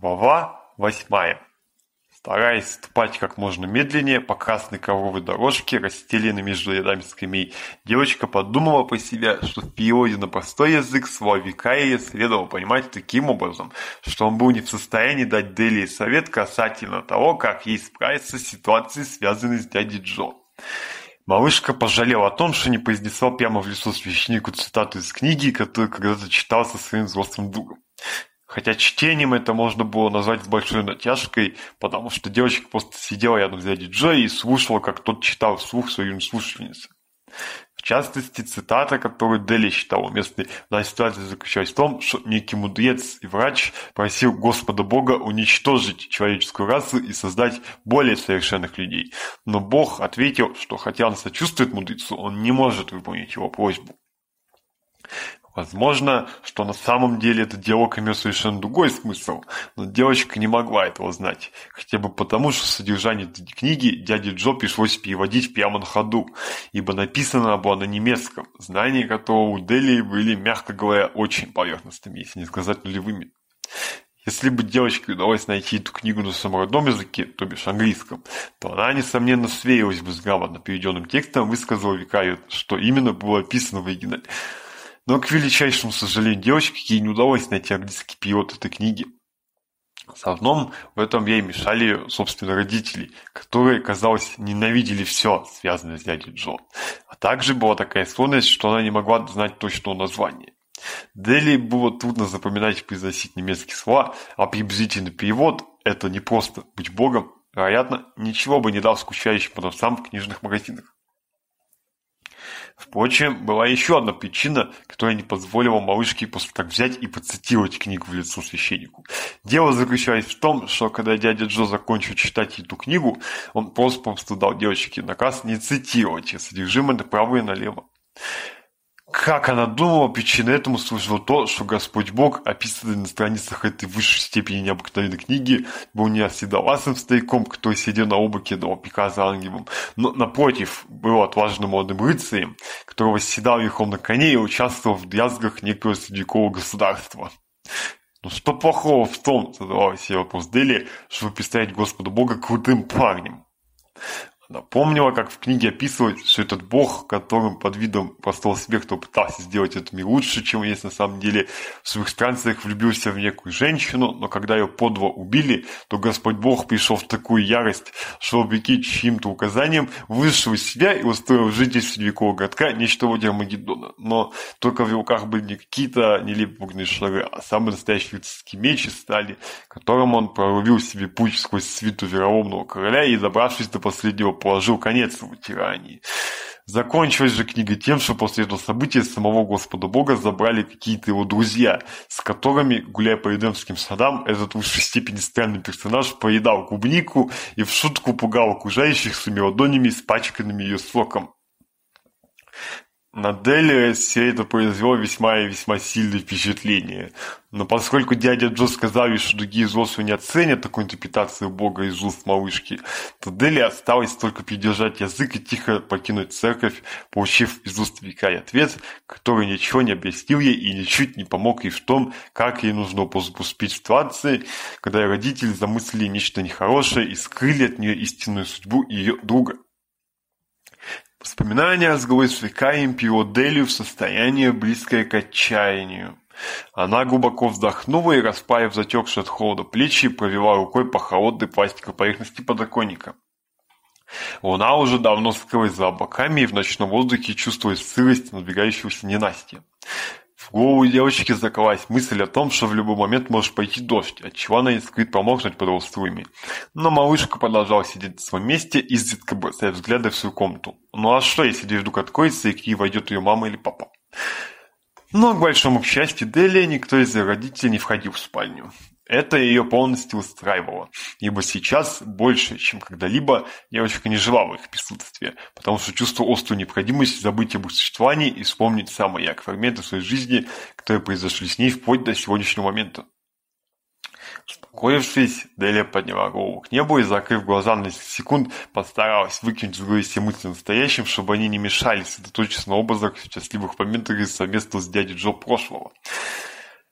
Глава восьмая. Стараясь ступать как можно медленнее по красной ковровой дорожке, расстеленной между рядами скамей, девочка подумала про себя, что в переводе на простой язык слова Викария следовало понимать таким образом, что он был не в состоянии дать Делии совет касательно того, как ей справиться с ситуацией, связанной с дядей Джо. Малышка пожалела о том, что не произнесла прямо в лицо священнику цитату из книги, которую когда-то читал со своим взрослым другом. Хотя чтением это можно было назвать с большой натяжкой, потому что девочка просто сидела рядом с дядей Джо и слушала, как тот читал вслух своим слушательницам. В частности, цитата, которую Дели считал местной, на ситуация заключалась в том, что некий мудрец и врач просил Господа Бога уничтожить человеческую расу и создать более совершенных людей. Но Бог ответил, что хотя он сочувствует мудрецу, он не может выполнить его просьбу. Возможно, что на самом деле этот диалог имел совершенно другой смысл, но девочка не могла этого знать, хотя бы потому, что содержание этой книги дяде Джо пришлось переводить прямо на ходу, ибо написано было на немецком, знания которого у Дели были, мягко говоря, очень поверхностными, если не сказать нулевыми. Если бы девочке удалось найти эту книгу на самом родном языке, то бишь английском, то она, несомненно, сверилась бы с грамотно переведенным текстом, высказала викарию, что именно было описано в оригинале. Но, к величайшему сожалению, девочке ей не удалось найти английский перевод этой книги. В основном в этом ей мешали, собственно, родители, которые, казалось, ненавидели все, связанное с дядей Джо. А также была такая склонность, что она не могла знать точного названия. Дели было трудно запоминать и произносить немецкие слова, а приблизительный перевод – это не просто быть богом, вероятно, ничего бы не дал скучающим продавцам в книжных магазинах. Впрочем, была еще одна причина, которая не позволила малышке просто так взять и процитировать книгу в лицо священнику. Дело заключалось в том, что когда дядя Джо закончил читать эту книгу, он просто-просто дал девочке наказ не цитировать а ее содержимое направо и налево. Как она думала, причиной этому служило то, что Господь Бог, описанный на страницах этой высшей степени необыкновенной книги, был не оседоласым стариком, который сидел на облаке и давал приказы но, напротив, был отважным молодым рыцарем, которого восседал верхом на коне и участвовал в дрязгах некоего средневекового государства. Ну что плохого в том, задавал себе вопрос Дели, чтобы представить Господа Бога крутым парнем? Напомнила, как в книге описывают, что этот бог, которым под видом простого смерти пытался сделать этот мир лучше, чем есть на самом деле, в своих странцах влюбился в некую женщину, но когда ее подво убили, то Господь Бог пришел в такую ярость, что вопреки чьим-то указаниям вышел из себя и устроил житель средневекового городка нечто вроде Армагеддона. Но только в руках были не какие-то нелепые шары, а самые настоящие людские мечи стали, которым он прорубил себе путь сквозь свиту вероломного короля и, забравшись до последнего положил конец своему тирании. Закончилась же книга тем, что после этого события самого Господа Бога забрали какие-то его друзья, с которыми, гуляя по Эдемским садам, этот в высшей степени странный персонаж поедал клубнику и в шутку пугал окружающих своими ладонями, испачканными ее соком. На Дели все это произвело весьма и весьма сильное впечатление. Но поскольку дядя Джо сказал что другие взрослые не оценят такую интерпретацию Бога из уст малышки, то Дели осталось только придержать язык и тихо покинуть церковь, получив из уст викаря ответ, который ничего не объяснил ей и ничуть не помог ей в том, как ей нужно поступить в ситуации, когда ее родители замыслили нечто нехорошее и скрыли от нее истинную судьбу ее друга. Воспоминания о сговорстве и переодели в состояние, близкое к отчаянию. Она глубоко вздохнула и, расправив затекшие от холода плечи, провела рукой по холодной пластиковой поверхности подоконника. Луна уже давно скрылась за облаками, и в ночном воздухе чувствовалась сырость надвигающегося ненастья. В голову девочки закралась мысль о том, что в любой момент может пойти дождь, отчего она искрит помолкнуть под его. Но малышка продолжала сидеть в своем месте, изредка бросая взгляды в свою комнату. Ну а что, если дверь вдруг откроется и к ней войдет ее мама или папа? Но, к большому счастью Дели, никто из ее родителей не входил в спальню. Это ее полностью устраивало, ибо сейчас больше, чем когда-либо, девочка не жила в их присутствии, потому что чувствовала острую необходимость забыть об существовании и вспомнить самые яркие фрагменты своей жизни, которые произошли с ней вплоть до сегодняшнего момента. Успокоившись, Делия подняла голову к небу и, закрыв глаза на несколько секунд, постаралась выкинуть из головы все мысли настоящим, чтобы они не мешали сосредоточиться на образах счастливых моментах из совместного с дядей Джо прошлого –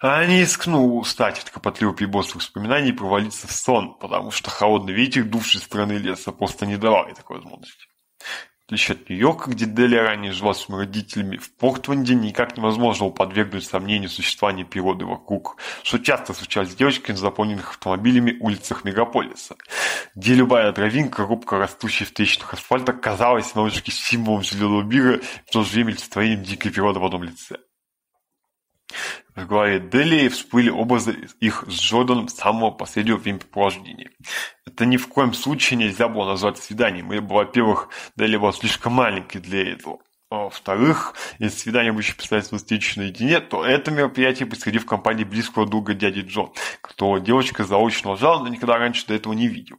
а не искнул встать от копотливого переборства воспоминаний и провалиться в сон, потому что холодный ветер, дувший стороны леса, просто не давал ей такой возможности. В отличие от Нью-Йорка, где Дели ранее жила с родителями, в Портленде никак невозможно было подвергнуть сомнению существования природы вокруг, что часто случалось с девочками на заполненных автомобилями улицах мегаполиса, где любая травинка, рубка растущая в тысячных асфальта, казалась малышке символом зеленого мира в то же время олицетворением дикой природы в одном лице. Разговаривать в всплыли образы их с Джорданом с самого последнего времяпровождения. Это ни в коем случае нельзя было назвать свиданием, ибо, во-первых, Делли был слишком маленький для этого. А во-вторых, если свидание будущих представителей встречи наедине, то это мероприятие происходило в компании близкого друга дяди Джо, которого девочка заочно жала, но никогда раньше до этого не видел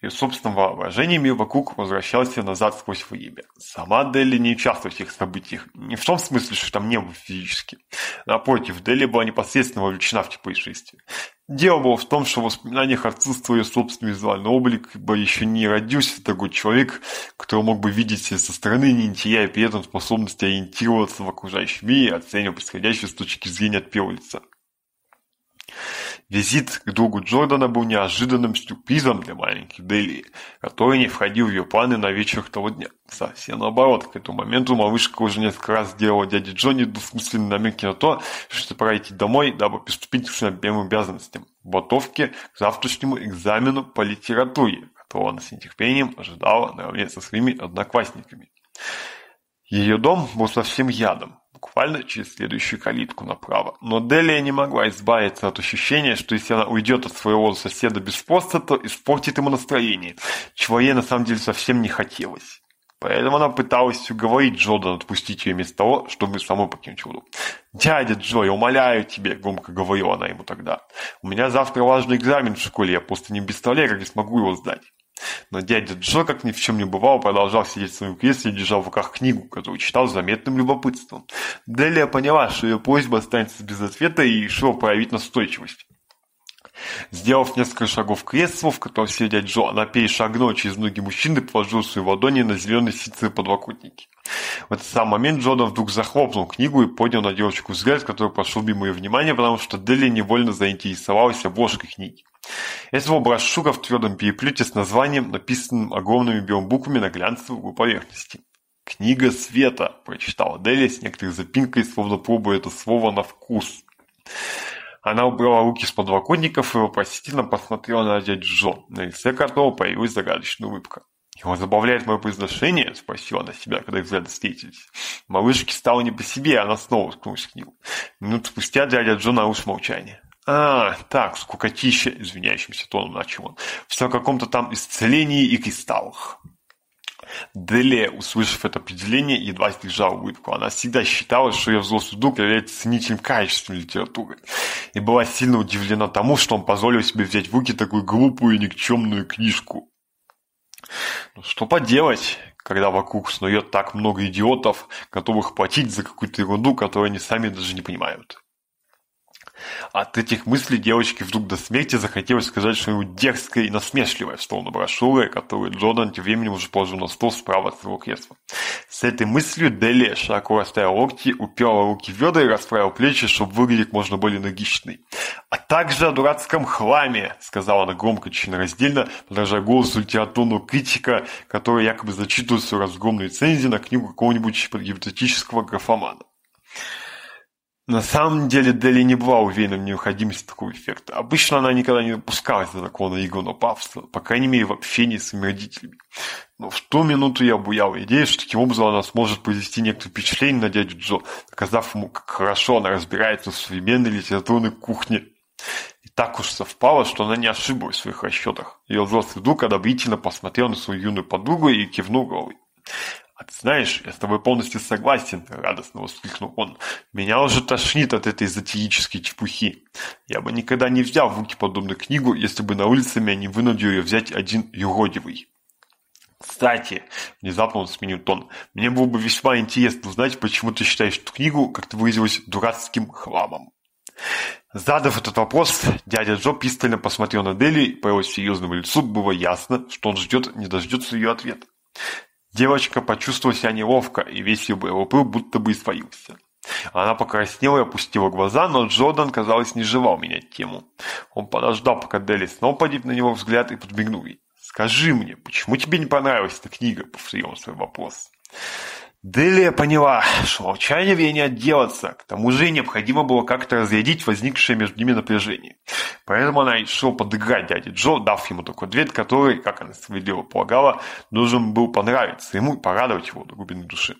и, собственного выражениями вокруг возвращался назад сквозь время. Сама Дели не участвовала в этих событиях. Не в том смысле, что там не было физически. Напротив, Дели была непосредственно вовлечена в те происшествия. Дело было в том, что в воспоминаниях отсутствовал ее собственный визуальный облик, ибо еще не родился такой человек, который мог бы видеть себя со стороны, не теряя при этом способности ориентироваться в окружающем мире и оценивать происходящее с точки зрения от первого лица. Визит к другу Джордана был неожиданным сюрпризом для маленьких Дели, который не входил в ее планы на вечер того дня. Совсем наоборот, к этому моменту малышка уже несколько раз сделала дяде Джонни двусмысленные намеки на то, что пора идти домой, дабы приступить к своим первым обязанностям – готовке к завтрашнему экзамену по литературе, которого она с нетерпением ожидала наравне со своими одноклассниками. Ее дом был совсем ядом, буквально через следующую калитку направо. Но Делия не могла избавиться от ощущения, что если она уйдет от своего соседа без поста, то испортит ему настроение, чего ей на самом деле совсем не хотелось. Поэтому она пыталась уговорить Джордана отпустить ее вместо того, чтобы самой покинуть воду. «Дядя Джо, я умоляю тебя», — громко говорила она ему тогда. «У меня завтра важный экзамен в школе, я просто не представляю, как я смогу его сдать». Но дядя Джо, как ни в чем не бывало, продолжал сидеть в своем кресле и держал в руках книгу, которую читал с заметным любопытством. Делия поняла, что ее просьба останется без ответа и решила проявить настойчивость. Сделав несколько шагов к креслу, в котором сидел дядя Джо, она перешагнула через ноги мужчины и положила свои ладони на зеленые ситцевые подлокотники. В этот самый момент Джона вдруг захлопнул книгу и поднял на девочку взгляд, который пошел мимо ее внимания, потому что Дели невольно заинтересовалась обложкой книги. Этого брошюра в твердом переплете с названием, написанным огромными белым буквами на глянцевой поверхности. «Книга света», – прочитала Дели с некоторой запинкой, словно пробуя это слово на вкус. Она убрала руки с подвоконников и вопросительно посмотрела на дядю Джо, на лице которого появилась загадочная улыбка. «Его забавляет мое произношение?» – спросила она себя, когда их взгляды встретились. Малышке стало не по себе, и она снова уткнулась к ним. Минут спустя дядя Джо нарушил молчание. А, так, скукотища, извиняющимся тоном начал он. Все о каком-то там исцелении и кристаллах. Делия, услышав это определение, едва сдержала улыбку. Она всегда считала, что ее взрослый дух является ничем качественной литературы и была сильно удивлена тому, что он позволил себе взять в руки такую глупую и никчемную книжку. Но что поделать, когда вокруг снует так много идиотов, готовых платить за какую-то ерунду, которую они сами даже не понимают. А от этих мыслей девочке вдруг до смерти захотелось сказать что-нибудь дерзкое и насмешливое в сторону брошюры, которую Джонан тем временем уже положил на стол справа от своего кресла. С этой мыслью Дели широко расставил локти, уперла руки в ведра и расправил плечи, чтобы выглядеть можно более энергичной. «А также о дурацком хламе!» — сказала она громко, чинно, раздельно, подражая голосу литературного критика, который якобы зачитывал свою разгромную рецензию на книгу какого-нибудь гипотетического графомана. На самом деле Дели не была уверена в необходимости такого эффекта. Обычно она никогда не допускалась до такого наигранного пафоса, по крайней мере в общении с своими родителями. Но в ту минуту я буял идею, что таким образом она сможет произвести некоторое впечатление на дядю Джо, доказав ему, как хорошо она разбирается в современной литературной кухне. И так уж совпало, что она не ошиблась в своих расчетах. Ее взрослый друг одобрительно посмотрел на свою юную подругу и кивнул головой знаешь, я с тобой полностью согласен, — радостно воскликнул он. Меня уже тошнит от этой затеической чепухи. Я бы никогда не взял в руки подобную книгу, если бы на улице меня не вынудил ее взять один юродивый. Кстати, внезапно он сменил тон, мне было бы весьма интересно узнать, почему ты считаешь эту книгу, как-то выразилась, дурацким хламом. Задав этот вопрос, дядя Джо пристально посмотрел на Дели, и по его серьезному лицу было ясно, что он ждет, не дождется ее ответа. Девочка почувствовала себя неловко, и весь ее пыл будто бы испарился. Она покраснела и опустила глаза, но Джордан, казалось, не желал менять тему. Он подождал, пока Дели снова поднял на него взгляд и подмигнул ей. «Скажи мне, почему тебе не понравилась эта книга?» — повторил он свой вопрос. Делия поняла, что молчание не отделаться. К тому же необходимо было как-то разрядить возникшее между ними напряжение. Поэтому она решила подыграть дяде Джо, дав ему такой ответ, который, как она справедливо полагала, должен был понравиться ему и порадовать его до глубины души.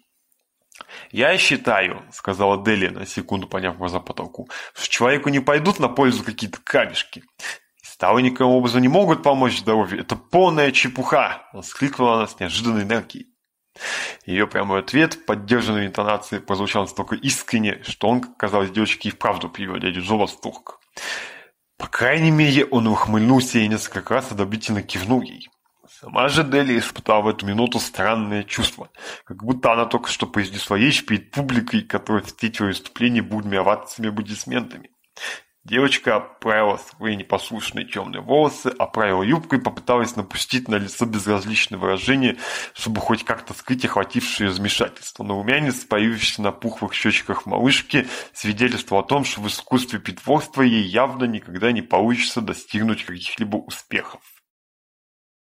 «Я считаю», — сказала Дели на секунду поняв глаза потолку, «что человеку не пойдут на пользу какие-то камешки. Ставы никаким образом не могут помочь здоровью. Это полная чепуха!» — воскликнула она с неожиданной энергией. Ее прямой ответ, поддержанный интонацией, прозвучал настолько искренне, что он, казалось, девочке и вправду привел дядю Джо восторг. По крайней мере, он ухмыльнулся и несколько раз одобрительно кивнул ей. Сама же Дели испытала в эту минуту странное чувство, как будто она только что произнесла речь перед публикой, которая встретила выступление бурными овациями и аплодисментами. Девочка оправила свои непослушные темные волосы, оправила юбку и попыталась напустить на лицо безразличное выражение, чтобы хоть как-то скрыть охватившее замешательство. Но румянец, появившийся на пухлых щечках малышки, свидетельствовал о том, что в искусстве притворства ей явно никогда не получится достигнуть каких-либо успехов.